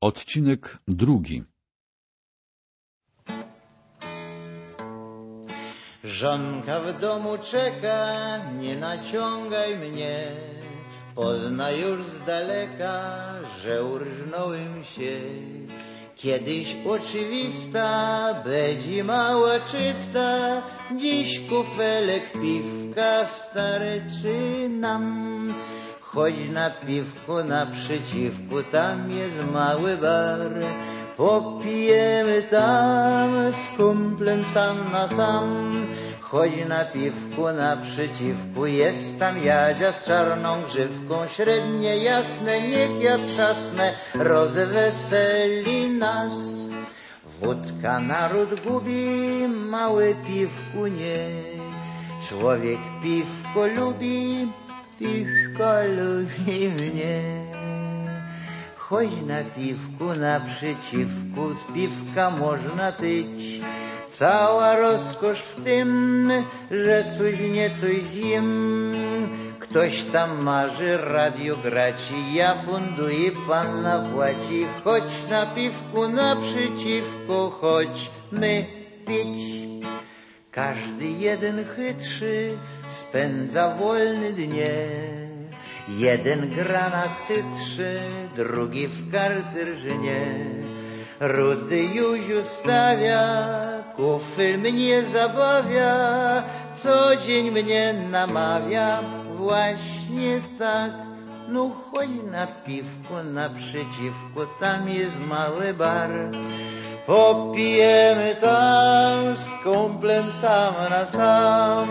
Odcinek drugi Żonka w domu czeka, nie naciągaj mnie. Pozna już z daleka, że urżnąłem się. Kiedyś oczywista, będzie mała czysta, dziś kufelek piwka starczy nam. Chodź na piwku naprzeciwku, tam jest mały bar. Popijemy tam z kumplem sam na sam. Chodź na piwku naprzeciwku, jest tam Jadzia z czarną grzywką. Średnie jasne, niech ja trzasnę, rozweseli nas. Wódka naród gubi, małe piwku nie. Człowiek piwko lubi, piwko lubi mnie. Chodź na piwku naprzeciwku, z piwka można tyć. Cała rozkosz w tym, że coś niecoś zjem. Ktoś tam marzy radio graci, ja funduję, panna płaci. Chodź na piwku naprzeciwko, chodźmy pić. Każdy jeden chytrzy spędza wolny dnie. Jeden gra na cytrze, drugi w kartyrżynie. Rudy Józiu stawia, kufel mnie zabawia, co dzień mnie namawia, właśnie tak. No chodź na piwko naprzeciwko, tam jest mały bar. Popijemy tam z kumplem sam na sam.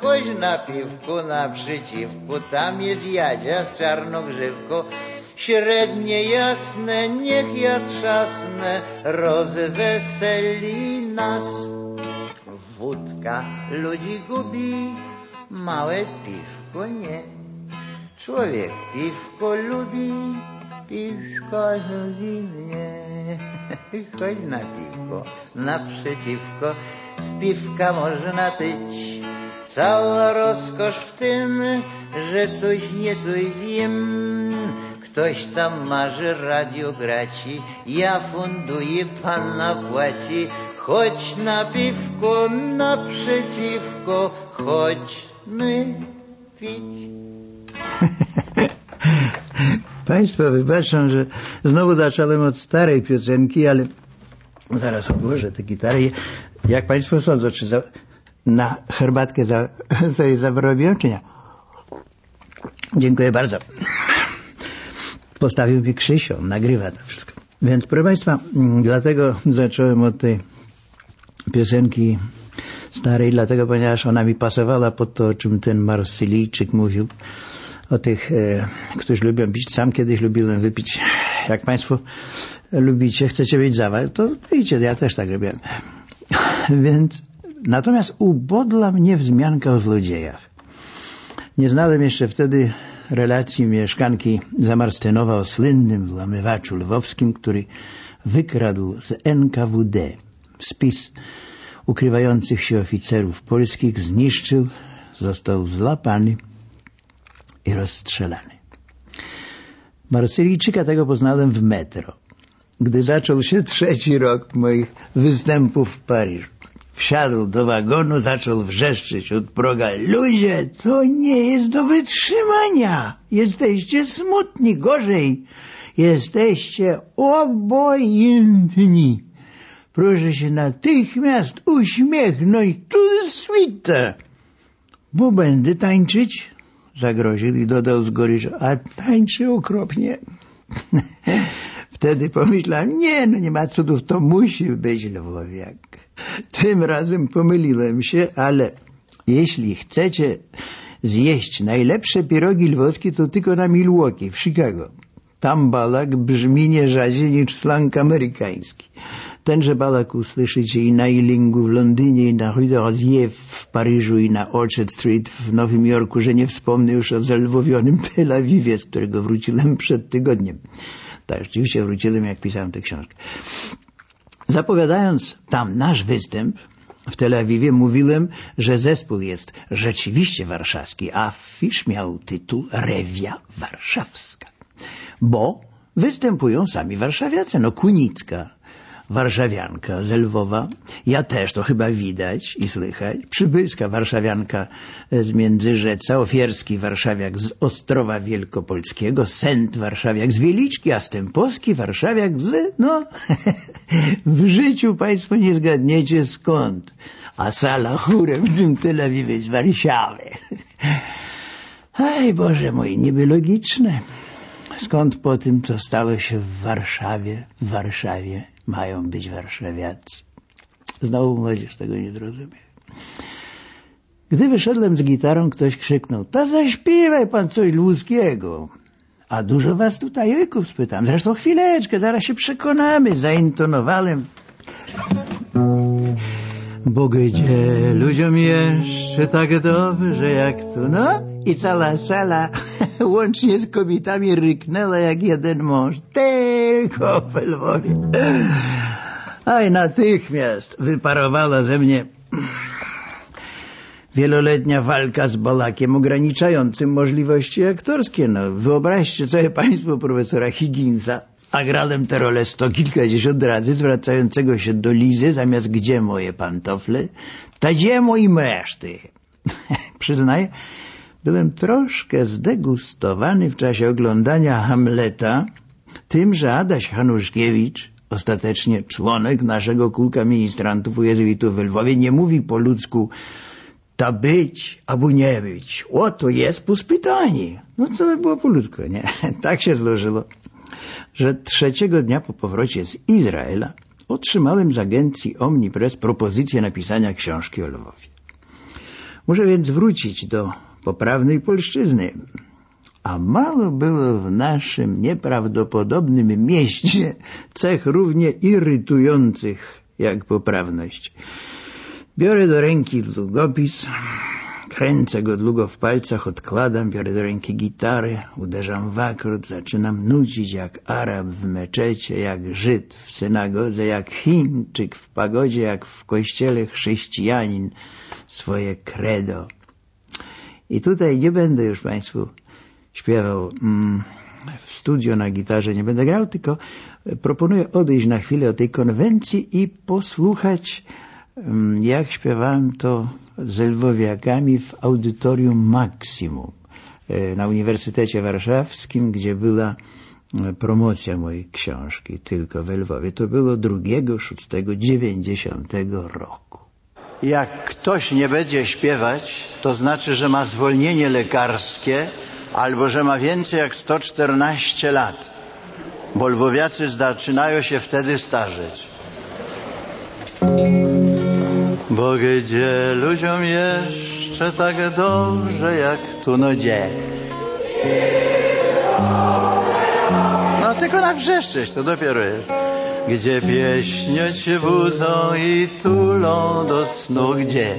Chodź na piwku naprzeciwku, tam jest Jadzia z czarnogrzywką. Średnie jasne, niech ja trzasnę, rozweseli nas. Wódka ludzi gubi, małe piwko nie. Człowiek piwko lubi, piwko lubi mnie. Chodź na piwko, naprzeciwko, z piwka można tyć. Cała rozkosz w tym, że coś niecoś zjem. Ktoś tam marzy radio graci, ja funduję, panna płaci. Chodź na piwko, naprzeciwko, chodźmy pić. Państwo wybaczą, że znowu zacząłem od starej piosenki, ale zaraz odłożę tę gitarę. Jak Państwo sądzą, czy za, na herbatkę za, sobie zarobią, czy nie? Dziękuję bardzo. Postawił mi Krzysio, nagrywa to wszystko. Więc proszę Państwa, dlatego zacząłem od tej piosenki starej, dlatego ponieważ ona mi pasowała pod to, o czym ten Marsylijczyk mówił o tych, e, którzy lubią pić. Sam kiedyś lubiłem wypić. Jak Państwo lubicie, chcecie być zawar, to pijcie, ja też tak robiłem. Więc natomiast ubodla mnie wzmianka o złodziejach. Nie znałem jeszcze wtedy relacji mieszkanki Zamarstynowa o słynnym włamywaczu lwowskim, który wykradł z NKWD spis ukrywających się oficerów polskich, zniszczył, został złapany i rozstrzelany. Marsylijczyka tego poznałem w metro, gdy zaczął się trzeci rok moich występów w Paryżu. Wsiadł do wagonu, zaczął wrzeszczeć od proga. Ludzie, to nie jest do wytrzymania. Jesteście smutni, gorzej. Jesteście obojętni. Proszę się natychmiast uśmiechnąć tu swita. Bo będę tańczyć? Zagroził i dodał z goryczą, a tańczy okropnie. Wtedy pomyślałem, nie, no nie ma cudów, to musi być Lwowiak. Tym razem pomyliłem się, ale jeśli chcecie zjeść najlepsze pierogi lwowskie, to tylko na Milwaukee, w Chicago. Tam balak brzmi nie rzadziej niż slang amerykański. Tenże balak usłyszycie i na Ealingu w Londynie, i na Rue de w Paryżu, i na Orchard Street w Nowym Jorku, że nie wspomnę już o zalwowionym Tel Awiwie, z którego wróciłem przed tygodniem. Tak, rzeczywiście wróciłem, jak pisałem tę książkę. Zapowiadając tam nasz występ w Tel Awiwie, mówiłem, że zespół jest rzeczywiście warszawski, a fisz miał tytuł Rewia Warszawska. Bo występują sami warszawiacy. No Kunicka, warszawianka z Lwowa. Ja też, to chyba widać i słychać. Przybylska warszawianka z Międzyrzeca, Ofierski warszawiak z Ostrowa Wielkopolskiego, Sent warszawiak z Wieliczki, a Stępowski warszawiak z... no, w życiu państwo nie zgadniecie skąd. A sala chórem w tym Tel Awiwie z Warszawy. Aj Boże mój, niby logiczne. Skąd po tym, co stało się w Warszawie, w Warszawie mają być warszawiacy? Znowu młodzież tego nie zrozumie. Gdy wyszedłem z gitarą, ktoś krzyknął, to zaśpiewaj pan coś ludzkiego. A dużo was tutaj ojków spytam. Zresztą chwileczkę, zaraz się przekonamy. Zaintonowałem. Bo gdzie ludziom jeszcze tak dobrze jak tu, no? I cała sala, łącznie z kobietami, ryknęła jak jeden mąż. Tylko w Lwowie. Aj, natychmiast wyparowała ze mnie wieloletnia walka z Bolakiem ograniczającym możliwości aktorskie. No, wyobraźcie sobie państwo profesora Higginsa, a grałem tę rolę sto kilkadziesiąt razy, zwracającego się do Lizy, zamiast gdzie moje pantofle, ta gdzie moi meszty. Przyznaję, byłem troszkę zdegustowany w czasie oglądania Hamleta tym, że Adaś Hanuszkiewicz, ostatecznie członek naszego kulka ministrantów u jezuitów w Lwowie, nie mówi po ludzku ta być albo nie być. O, to jest puspytanie. No co by było po ludzku, nie? Tak się złożyło, że trzeciego dnia po powrocie z Izraela otrzymałem z agencji Omnipress propozycję napisania książki o Lwowie. Muszę więc wrócić do poprawnej polszczyzny. A mało było w naszym nieprawdopodobnym mieście cech równie irytujących jak poprawność. Biorę do ręki długopis, kręcę go długo w palcach, odkładam, biorę do ręki gitarę, uderzam w akord, zaczynam nucić jak Arab w meczecie, jak Żyd w synagodze, jak Chińczyk w pagodzie, jak w kościele chrześcijanin swoje credo. I tutaj nie będę już Państwu śpiewał mm, w studio na gitarze, nie będę grał, tylko proponuję odejść na chwilę od tej konwencji i posłuchać mm, jak śpiewałem to z lwowiakami w audytorium Maksimum e, na Uniwersytecie Warszawskim, gdzie była e, promocja mojej książki tylko w Lwowie. To było 2.6.90 roku. Jak ktoś nie będzie śpiewać, to znaczy, że ma zwolnienie lekarskie albo że ma więcej jak 114 lat, bo lwowiacy zaczynają się wtedy starzeć. Bo gdzie ludziom jeszcze tak dobrze jak tu no gdzie? No tylko na wrzeszczeć to dopiero jest. Gdzie pieśnie cię budzą i tulą do snu gdzie?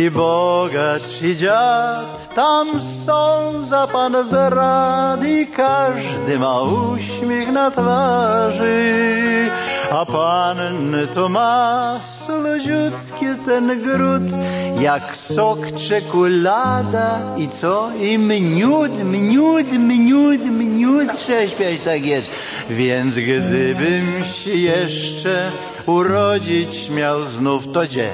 I bogacz i dziad tam są za pan brad i każdy ma uśmiech na twarzy. A panny to ma ten gród, jak sok czekolada i co? I mniód, mniód, mniód, mniód, prześpiać tak jest. Więc gdybym się jeszcze urodzić miał znów, to gdzie?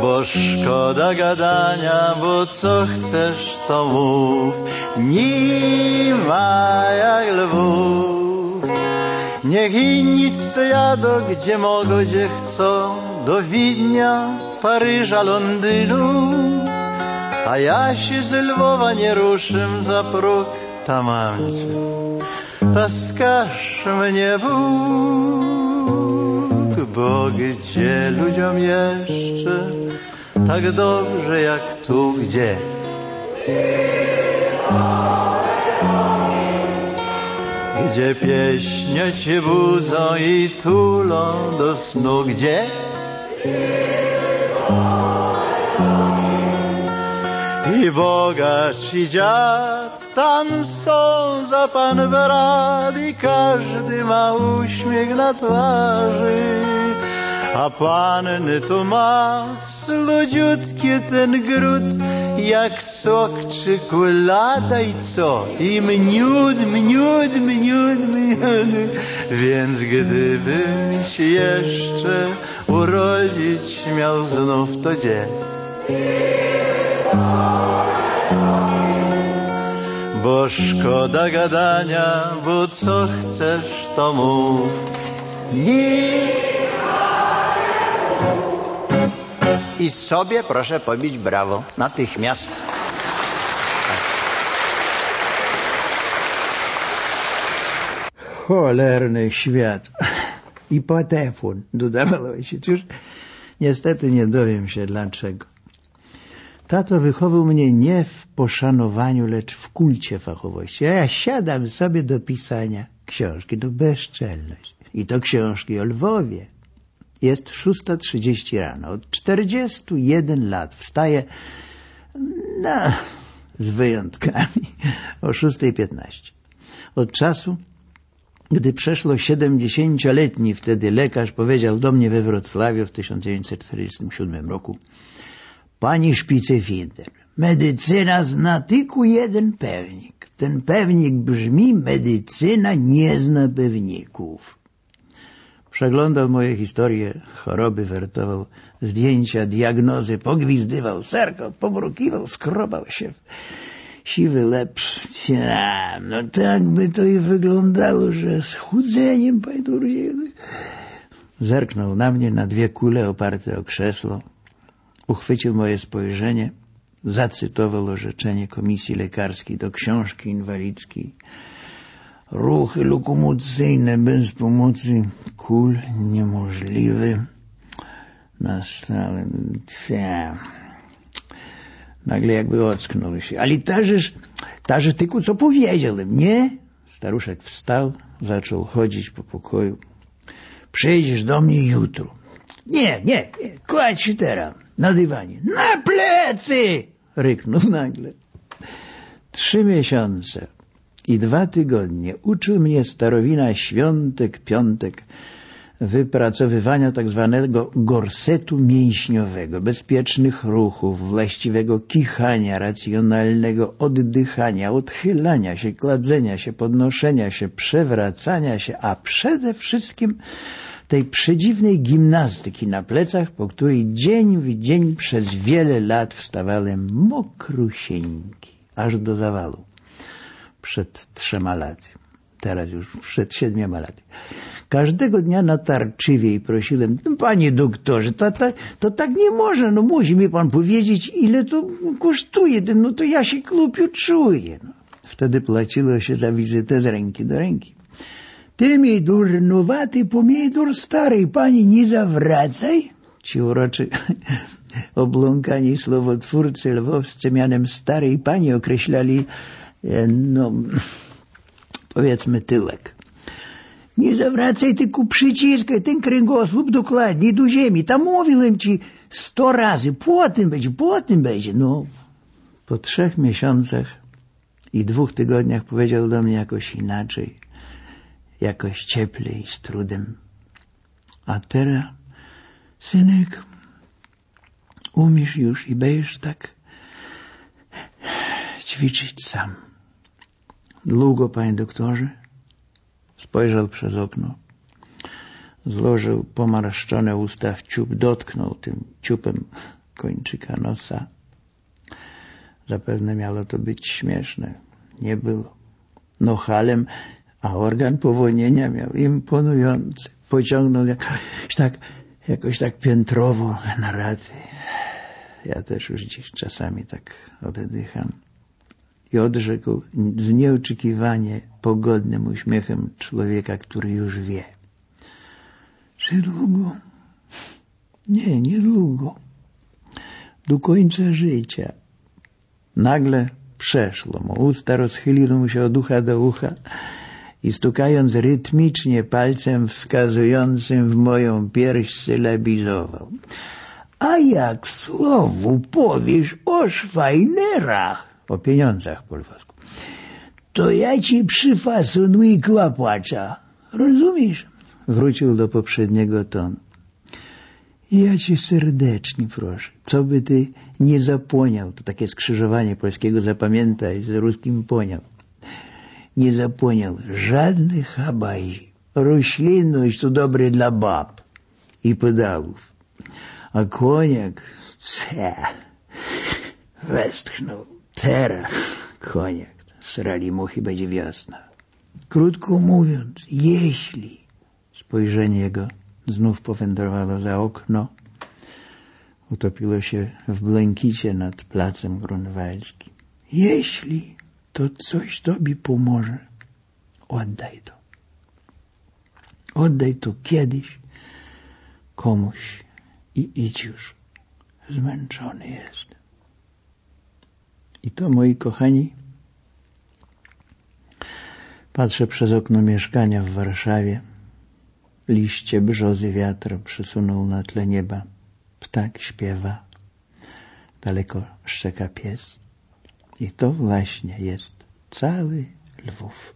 Bo szkoda gadania, bo co chcesz to mów, nie ma jak lwów. Niech inni co jadą, gdzie mogą, gdzie chcą, do Widnia, Paryża, Londynu. A ja się z Lwowa nie ruszę za próg, ta mam cię, ta skaż mnie Bóg, bo gdzie ludziom jeszcze tak dobrze jak tu, gdzie? Gdzie pieśnie ci budzą i tulą do snu, gdzie? I bogacz i dziad tam są za pan brat i każdy ma uśmiech na twarzy. A panny tu ma sludziutki ten gród, jak sok czekolada i co? I mniód, mniód, mniód, mniód. Więc gdybym się jeszcze urodzić miał znów to gdzie? Bo szkoda gadania, bo co chcesz to mów. Nie. I sobie proszę pobić brawo. Natychmiast. Cholerny świat. I patefon, dodawał ojciec. Już niestety nie dowiem się dlaczego. Tato wychował mnie nie w poszanowaniu, lecz w kulcie fachowości. A ja siadam sobie do pisania książki. To bezczelność. I to książki o Lwowie. Jest 6.30 rano. Od 41 lat wstaję, no, z wyjątkami, o 6.15. Od czasu, gdy przeszło 70-letni wtedy lekarz powiedział do mnie we Wrocławiu w 1947 roku Pani Szpicefinder, medycyna zna tylko jeden pewnik. Ten pewnik brzmi medycyna nie zna pewników. Przeglądał moje historie, choroby wertował, zdjęcia, diagnozy, pogwizdywał, serkał, pomrukiwał, skrobał się. Siwy lepszy. No tak by to i wyglądało, że z chudzeniem, panie Zerknął na mnie na dwie kule oparte o krzesło, uchwycił moje spojrzenie, zacytował orzeczenie komisji lekarskiej do książki inwalidzkiej. Ruchy lokomocyjne bez pomocy kul niemożliwe. Na stałe... Nagle jakby ocknął się. Ale tażeż, tażeż tylko co powiedziałem, nie? Staruszek wstał, zaczął chodzić po pokoju. Przyjdziesz do mnie jutro. Nie, nie, nie, kładź się teraz na dywanie. Na plecy! Ryknął nagle. Trzy miesiące i dwa tygodnie uczył mnie starowina świątek, piątek, wypracowywania tak zwanego gorsetu mięśniowego, bezpiecznych ruchów, właściwego kichania, racjonalnego oddychania, odchylania się, kladzenia się, podnoszenia się, przewracania się, a przede wszystkim tej przedziwnej gimnastyki na plecach, po której dzień w dzień przez wiele lat wstawałem mokrusieńki, aż do zawalu. Przed trzema laty. Teraz już przed siedmioma laty. Każdego dnia natarczywie prosiłem, no, panie doktorze, to, to, to tak nie można, no musi mi pan powiedzieć, ile to kosztuje, no to ja się klupiu czuję. No. Wtedy płaciło się za wizytę z ręki do ręki. Ty mi durnowaty pomidor stary, pani nie zawracaj. Ci uroczy obląkani słowotwórcy lwowscy mianem starej pani określali, no, powiedzmy tyłek. Nie zawracaj tylko przyciskaj ten kręgosłup dokładnie do ziemi. Tam mówiłem ci sto razy, potem będzie, potem będzie. No, po trzech miesiącach i dwóch tygodniach powiedział do mnie jakoś inaczej jakoś cieplej, z trudem. A teraz, synek, umiesz już i będziesz tak ćwiczyć sam. Długo, panie doktorze? Spojrzał przez okno. Złożył pomarszczone usta w ciup, dotknął tym ciupem kończyka nosa. Zapewne miało to być śmieszne. Nie było. No halem a organ powolnienia miał imponujący. Pociągnął jakoś tak, jakoś tak piętrowo na raty. Ja też już dziś czasami tak oddycham. I odrzekł z nieoczekiwanie pogodnym uśmiechem człowieka, który już wie. Czy długo? Nie, niedługo. Do końca życia. Nagle przeszło mu. Usta rozchyliły mu się od ucha do ucha i stukając rytmicznie palcem wskazującym w moją pierś sylabizował. A jak słowu powiesz o szwajnerach, o pieniądzach po lwowsku, to ja ci przyfasonuję klapacza. Rozumiesz? Wrócił do poprzedniego tonu. Ja cię serdecznie proszę, co by ty nie zapłoniał, to takie skrzyżowanie polskiego zapamiętaj, z ruskim poniał. Nie zapłoniał żadnych habajzi. Roślinność to dobre dla bab i pedałów. A koniak, ce, westchnął, tera, koniak, srali muchy, będzie wiosna. Krótko mówiąc, jeśli spojrzenie jego znów powędrowało za okno, utopiło się w błękicie nad placem grunwaldzkim. Jeśli to coś tobie pomoże, oddaj to. Oddaj to kiedyś komuś i idź już. Zmęczony jest. I to, moi kochani, patrzę przez okno mieszkania w Warszawie. Liście brzozy wiatr przesunął na tle nieba. Ptak śpiewa. Daleko szczeka pies. I to właśnie jest cały Lwów.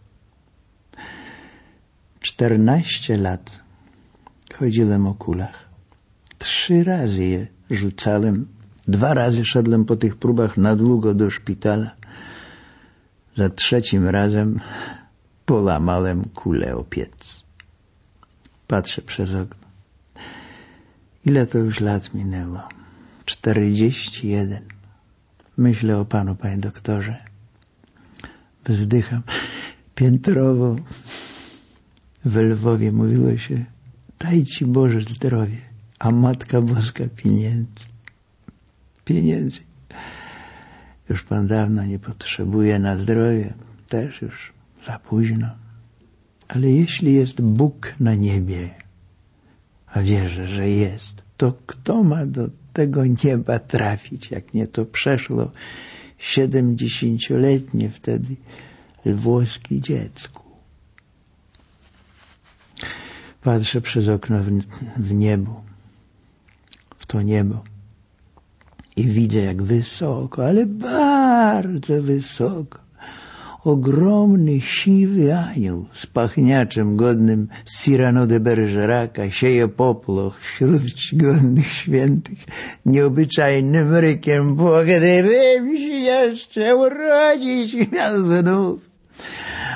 Czternaście lat chodziłem o kulach. Trzy razy je rzucałem. Dwa razy szedłem po tych próbach na długo do szpitala. Za trzecim razem polamałem kulę o piec. Patrzę przez okno. Ile to już lat minęło? Czterdzieści jeden. Myślę o panu, panie doktorze. Wzdycham. Piętrowo w Lwowie mówiło się daj ci Boże zdrowie, a Matka Boska pieniędzy. Pieniędzy. Już pan dawno nie potrzebuje na zdrowie. Też już za późno. Ale jeśli jest Bóg na niebie, a wierzę, że jest, to kto ma do tego nieba trafić, jak nie to przeszło siedemdziesięcioletnie wtedy lwowskie dziecku. Patrzę przez okno w, w niebo, w to niebo i widzę jak wysoko, ale bardzo wysoko. Ogromny, siwy anioł z pachniaczem godnym Cyrano de Bergeraka sieje popłoch wśród czcigodnych świętych. Nieobyczajnym rykiem, bo gdybym się jeszcze urodzić miał znów.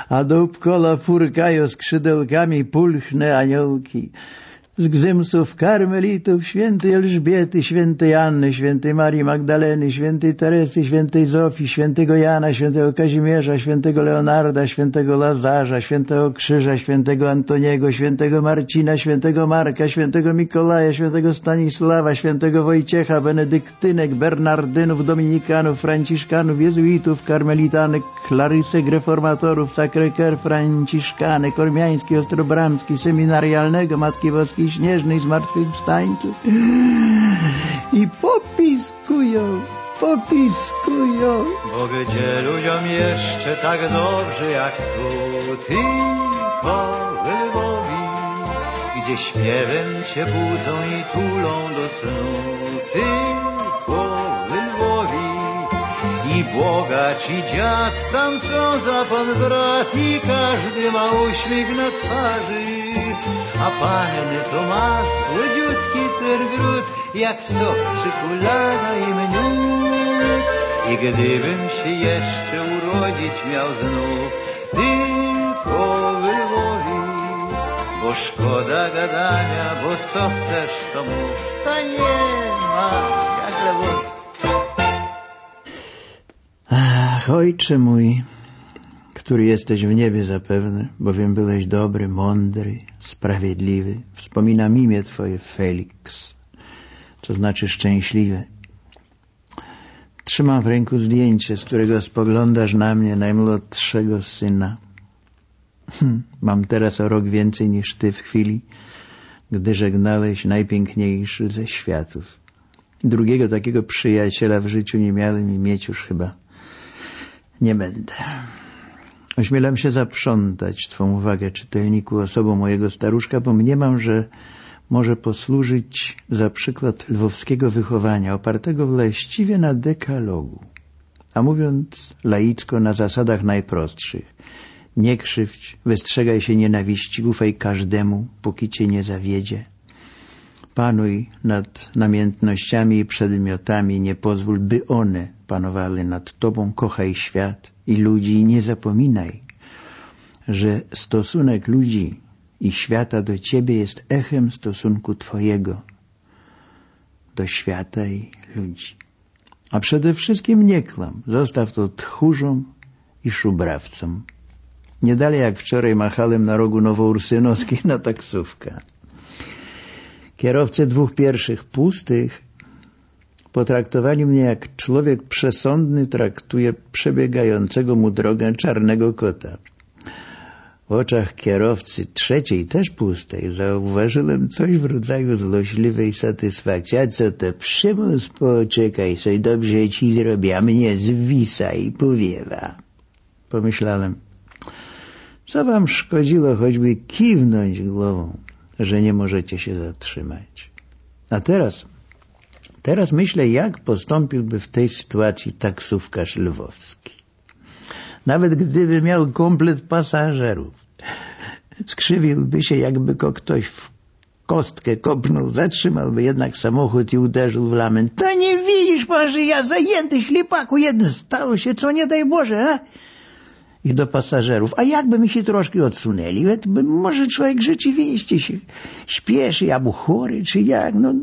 A dookoła furkają skrzydełkami pulchne aniołki, z gzymsów karmelitów, świętej Elżbiety, świętej Anny, świętej Marii Magdaleny, świętej Teresy, świętej Zofii, świętego Jana, świętego Kazimierza, świętego Leonarda, świętego Lazarza, świętego Krzyża, świętego Antoniego, świętego Marcina, świętego Marka, świętego Mikołaja, świętego Stanisława, świętego Wojciecha, Benedyktynek, Bernardynów, Dominikanów, Franciszkanów, Jezuitów, Karmelitanek, Klarysek, Reformatorów, Sakreker, Franciszkanek, Ormiański, Ostrobramski, Seminarialnego, Matki Boskiej, śnieżnej zmartwychwstańców i popiskują, popiskują. Bo gdzie ludziom jeszcze tak dobrze jak tu, tylko w Lwowi, gdzie śpiewem się budzą i tulą do snu, tylko. I bogacz i dziad tam są za pan brat i każdy ma uśmiech na twarzy a to ma słodziutki ten gród, jak sok, czekolada i mniód. I gdybym się jeszcze urodzić miał znów, tylko w bo szkoda gadania, bo co chcesz to mów, to nie ma jak Lwowi. Ach, ojcze mój, który jesteś w niebie zapewne, bowiem byłeś dobry, mądry, sprawiedliwy. Wspominam imię Twoje Felix, co znaczy szczęśliwy. Trzymam w ręku zdjęcie, z którego spoglądasz na mnie, najmłodszego syna. Hm, mam teraz o rok więcej niż Ty w chwili, gdy żegnałeś najpiękniejszy ze światów. Drugiego takiego przyjaciela w życiu nie miałem i mieć już chyba nie będę. Ośmielam się zaprzątać Twą uwagę, czytelniku, osobą mojego staruszka, bo mniemam, że może posłużyć za przykład lwowskiego wychowania, opartego właściwie na dekalogu, a mówiąc laicko na zasadach najprostszych. Nie krzywdź, wystrzegaj się nienawiści, ufaj każdemu, póki cię nie zawiedzie. Panuj nad namiętnościami i przedmiotami, nie pozwól, by one panowały nad Tobą, kochaj świat i ludzi i nie zapominaj, że stosunek ludzi i świata do Ciebie jest echem stosunku Twojego do świata i ludzi. A przede wszystkim nie klam, zostaw to tchórzom i szubrawcom. Nie dalej jak wczoraj machałem na rogu Nowoursynowskiej na taksówkę. Kierowcy dwóch pierwszych pustych potraktowali mnie jak człowiek przesądny traktuje przebiegającego mu drogę czarnego kota. W oczach kierowcy trzeciej, też pustej, zauważyłem coś w rodzaju złośliwej satysfakcji. A co to, przymus, poczekaj sobie, dobrze ci zrobię, a mnie zwisa i powiewa. Pomyślałem, co wam szkodziło choćby kiwnąć głową, że nie możecie się zatrzymać. A teraz, teraz myślę, jak postąpiłby w tej sytuacji taksówkarz lwowski. Nawet gdyby miał komplet pasażerów, skrzywiłby się, jakby go ktoś w kostkę kopnął, zatrzymałby jednak samochód i uderzył w lament. To nie widzisz pan, że ja zajęty ślipaku jeden stało się, co nie daj Boże, a? I do pasażerów. A jakby mi się troszkę odsunęli, by może człowiek rzeczywiście się śpieszy, albo chory, czy jak, no,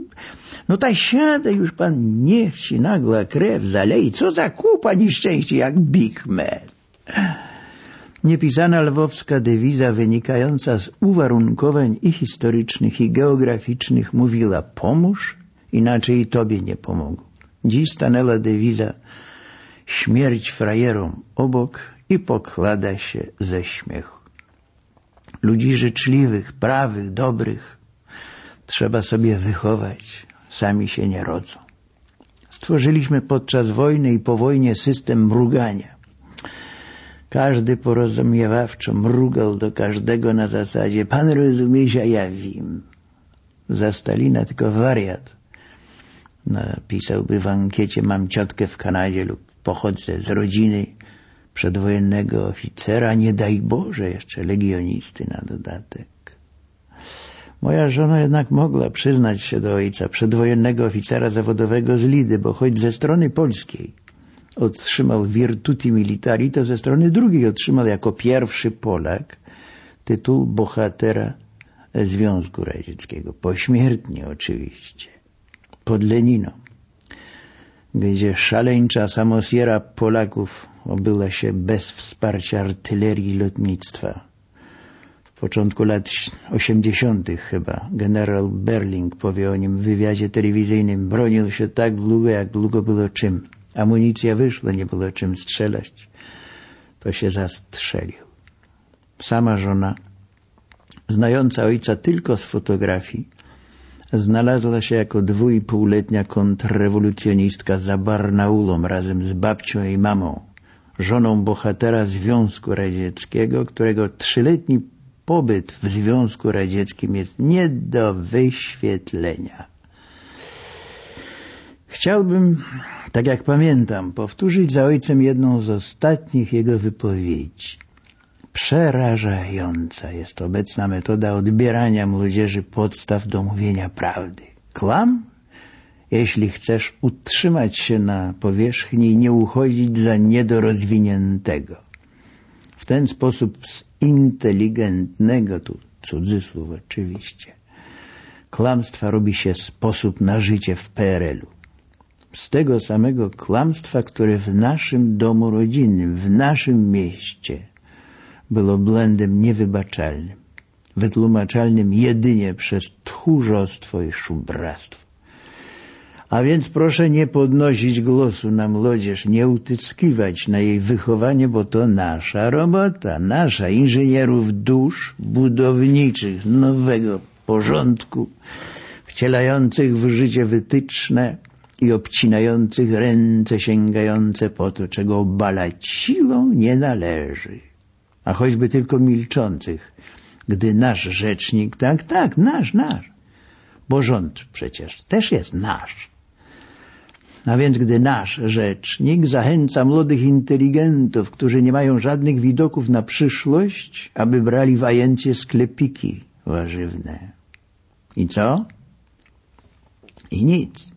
no tak siada już pan, niech się nagła krew zalei. Co za kupa nieszczęście, jak Big Mac. Niepisana lwowska dewiza wynikająca z uwarunkowań i historycznych, i geograficznych mówiła pomóż, inaczej i tobie nie pomogą. Dziś stanęła dewiza śmierć frajerom obok i poklada się ze śmiechu. Ludzi życzliwych, prawych, dobrych trzeba sobie wychować, sami się nie rodzą. Stworzyliśmy podczas wojny i po wojnie system mrugania. Każdy porozumiewawczo mrugał do każdego na zasadzie pan rozumiesz, a ja wiem. Za Stalina tylko wariat napisałby w ankiecie mam ciotkę w Kanadzie lub pochodzę z rodziny przedwojennego oficera, nie daj Boże jeszcze legionisty na dodatek. Moja żona jednak mogła przyznać się do ojca przedwojennego oficera zawodowego z Lidy, bo choć ze strony polskiej otrzymał virtuti militari, to ze strony drugiej otrzymał jako pierwszy Polak tytuł bohatera Związku Radzieckiego. Pośmiertnie oczywiście. Pod Leniną, gdzie szaleńcza samosiera Polaków obyła się bez wsparcia artylerii i lotnictwa. W początku lat 80. chyba generał Berling powie o nim w wywiadzie telewizyjnym. Bronił się tak długo, jak długo było czym. Amunicja wyszła, nie było czym strzelać. To się zastrzelił. Sama żona, znająca ojca tylko z fotografii, znalazła się jako dwójpółletnia kontrrewolucjonistka za Barnaulą razem z babcią i mamą, żoną bohatera Związku Radzieckiego, którego trzyletni pobyt w Związku Radzieckim jest nie do wyświetlenia. Chciałbym, tak jak pamiętam, powtórzyć za ojcem jedną z ostatnich jego wypowiedzi. Przerażająca jest obecna metoda odbierania młodzieży podstaw do mówienia prawdy. Klam, jeśli chcesz utrzymać się na powierzchni i nie uchodzić za niedorozwiniętego. W ten sposób z inteligentnego, tu cudzysłów oczywiście, klamstwa robi się sposób na życie w PRL-u z tego samego kłamstwa, które w naszym domu rodzinnym, w naszym mieście było błędem niewybaczalnym, wytłumaczalnym jedynie przez tchórzostwo i szubractwo. A więc proszę nie podnosić głosu na młodzież, nie utyskiwać na jej wychowanie, bo to nasza robota, nasza inżynierów dusz budowniczych nowego porządku, wcielających w życie wytyczne, i obcinających ręce sięgające po to, czego obalać siłą nie należy, a choćby tylko milczących, gdy nasz rzecznik, tak, tak, nasz, nasz, bo rząd przecież też jest nasz. A więc gdy nasz rzecznik zachęca młodych inteligentów, którzy nie mają żadnych widoków na przyszłość, aby brali w ajencję sklepiki warzywne. I co? I nic.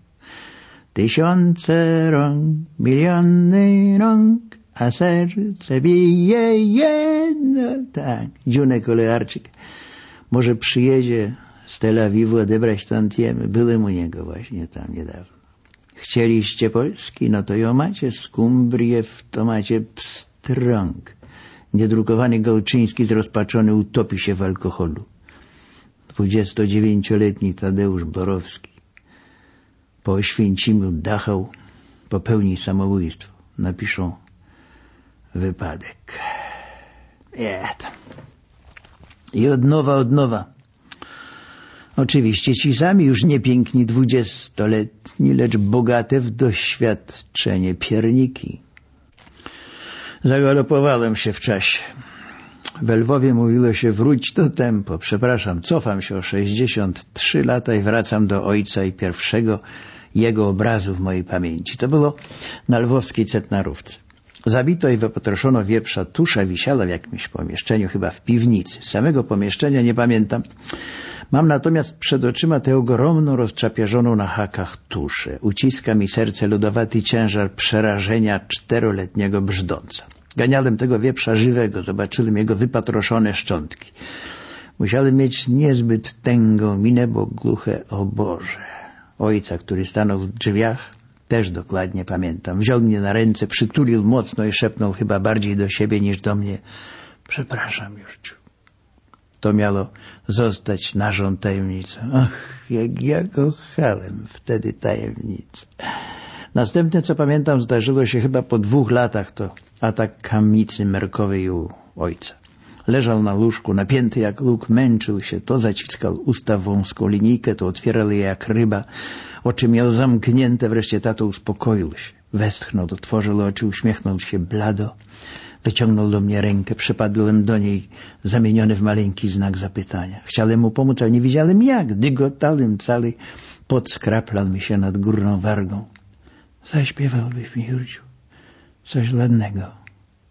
Tysiące rąk, miliony rąk, a serce bije jedno. Tak, dziunek olearczyk. Może przyjedzie z Tel Awiwu odebrać tantiemy. Byłem u niego właśnie tam niedawno. Chcieliście Polski? No to ją macie. Skumbrię w tomacie pstrąg. Niedrukowany Gałczyński zrozpaczony utopi się w alkoholu. 29-letni Tadeusz Borowski po Oświęcimiu Dachał popełni samobójstwo. Napiszą wypadek. Nie, I od nowa, od nowa. Oczywiście ci sami już nie piękni dwudziestoletni, lecz bogate w doświadczenie pierniki. Zagalopowałem się w czasie. W Lwowie mówiło się wróć do tempo. Przepraszam, cofam się o 63 lata i wracam do ojca i pierwszego jego obrazu w mojej pamięci. To było na lwowskiej cetnarówce. Zabito i wypotroszono wieprza. Tusza wisiała w jakimś pomieszczeniu, chyba w piwnicy. Samego pomieszczenia nie pamiętam. Mam natomiast przed oczyma tę ogromną, rozczapiażoną na hakach tuszę. Uciska mi serce lodowaty ciężar przerażenia czteroletniego brzdąca. Ganiałem tego wieprza żywego, zobaczyłem jego wypatroszone szczątki. Musiałem mieć niezbyt tęgą minę, bo gluche, o Boże. Ojca, który stanął w drzwiach, też dokładnie pamiętam. Wziął mnie na ręce, przytulił mocno i szepnął chyba bardziej do siebie niż do mnie. Przepraszam, Jurciu. To miało zostać naszą tajemnicą. Ach, jak ja kochałem wtedy tajemnicę. Następne, co pamiętam, zdarzyło się chyba po dwóch latach, to atak kamicy merkowej u ojca. Leżał na łóżku, napięty jak luk, męczył się, to zaciskał usta w wąską linijkę, to otwierał je jak ryba. Oczy miał zamknięte, wreszcie tato uspokoił się. Westchnął, otworzył oczy, uśmiechnął się blado. Wyciągnął do mnie rękę, przypadłem do niej, zamieniony w maleńki znak zapytania. Chciałem mu pomóc, ale nie wiedziałem jak. Dygotałem cały, podskraplał mi się nad górną wargą. Zaśpiewałbyś mi, Jurciu, coś ładnego,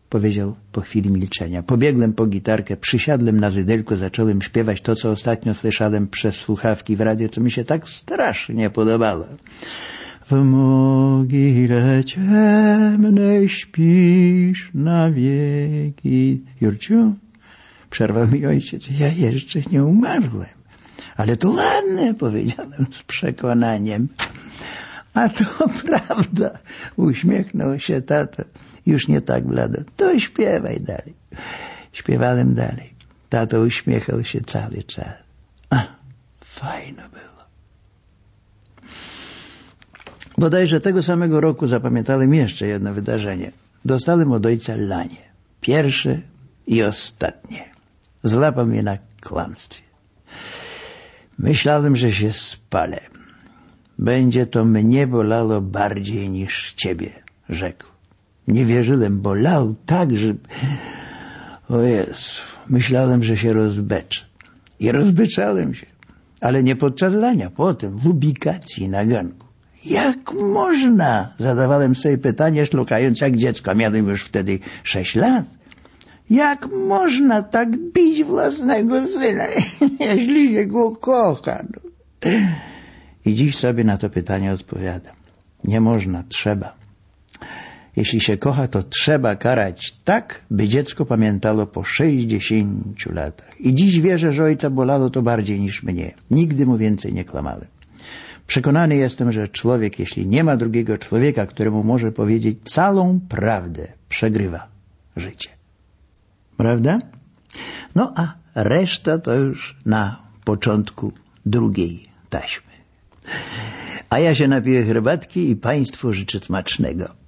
powiedział po chwili milczenia. Pobiegłem po gitarkę, przysiadłem na zydelku, zacząłem śpiewać to, co ostatnio słyszałem przez słuchawki w radio, co mi się tak strasznie podobało. W mogile ciemnej śpisz na wieki. Jurciu, przerwał mi ojciec, ja jeszcze nie umarłem. Ale to ładne, powiedziałem z przekonaniem. A to prawda, uśmiechnął się tato. Już nie tak blado. To śpiewaj dalej. Śpiewałem dalej. Tato uśmiechał się cały czas. A, fajno było. Bodajże tego samego roku zapamiętałem jeszcze jedno wydarzenie. Dostałem od ojca lanie. Pierwsze i ostatnie. Złapał mnie na kłamstwie. Myślałem, że się spalę. Będzie to mnie bolało bardziej niż ciebie, rzekł. Nie wierzyłem, bolał tak, że... O Jezu, myślałem, że się rozbeczę. I rozbeczałem się. Ale nie podczas lania, potem, w ubikacji na ganku. Jak można? Zadawałem sobie pytanie, szlukając jak dziecko. Miałem już wtedy sześć lat. Jak można tak bić własnego syna, jeśli się go kocha? I dziś sobie na to pytanie odpowiadam. Nie można, trzeba. Jeśli się kocha, to trzeba karać tak, by dziecko pamiętało po sześćdziesięciu latach. I dziś wierzę, że ojca bolało to bardziej niż mnie. Nigdy mu więcej nie klamałem. Przekonany jestem, że człowiek, jeśli nie ma drugiego człowieka, któremu może powiedzieć całą prawdę, przegrywa życie. Prawda? No a reszta to już na początku drugiej taśmy. A ja się napiję herbatki i Państwu życzę smacznego.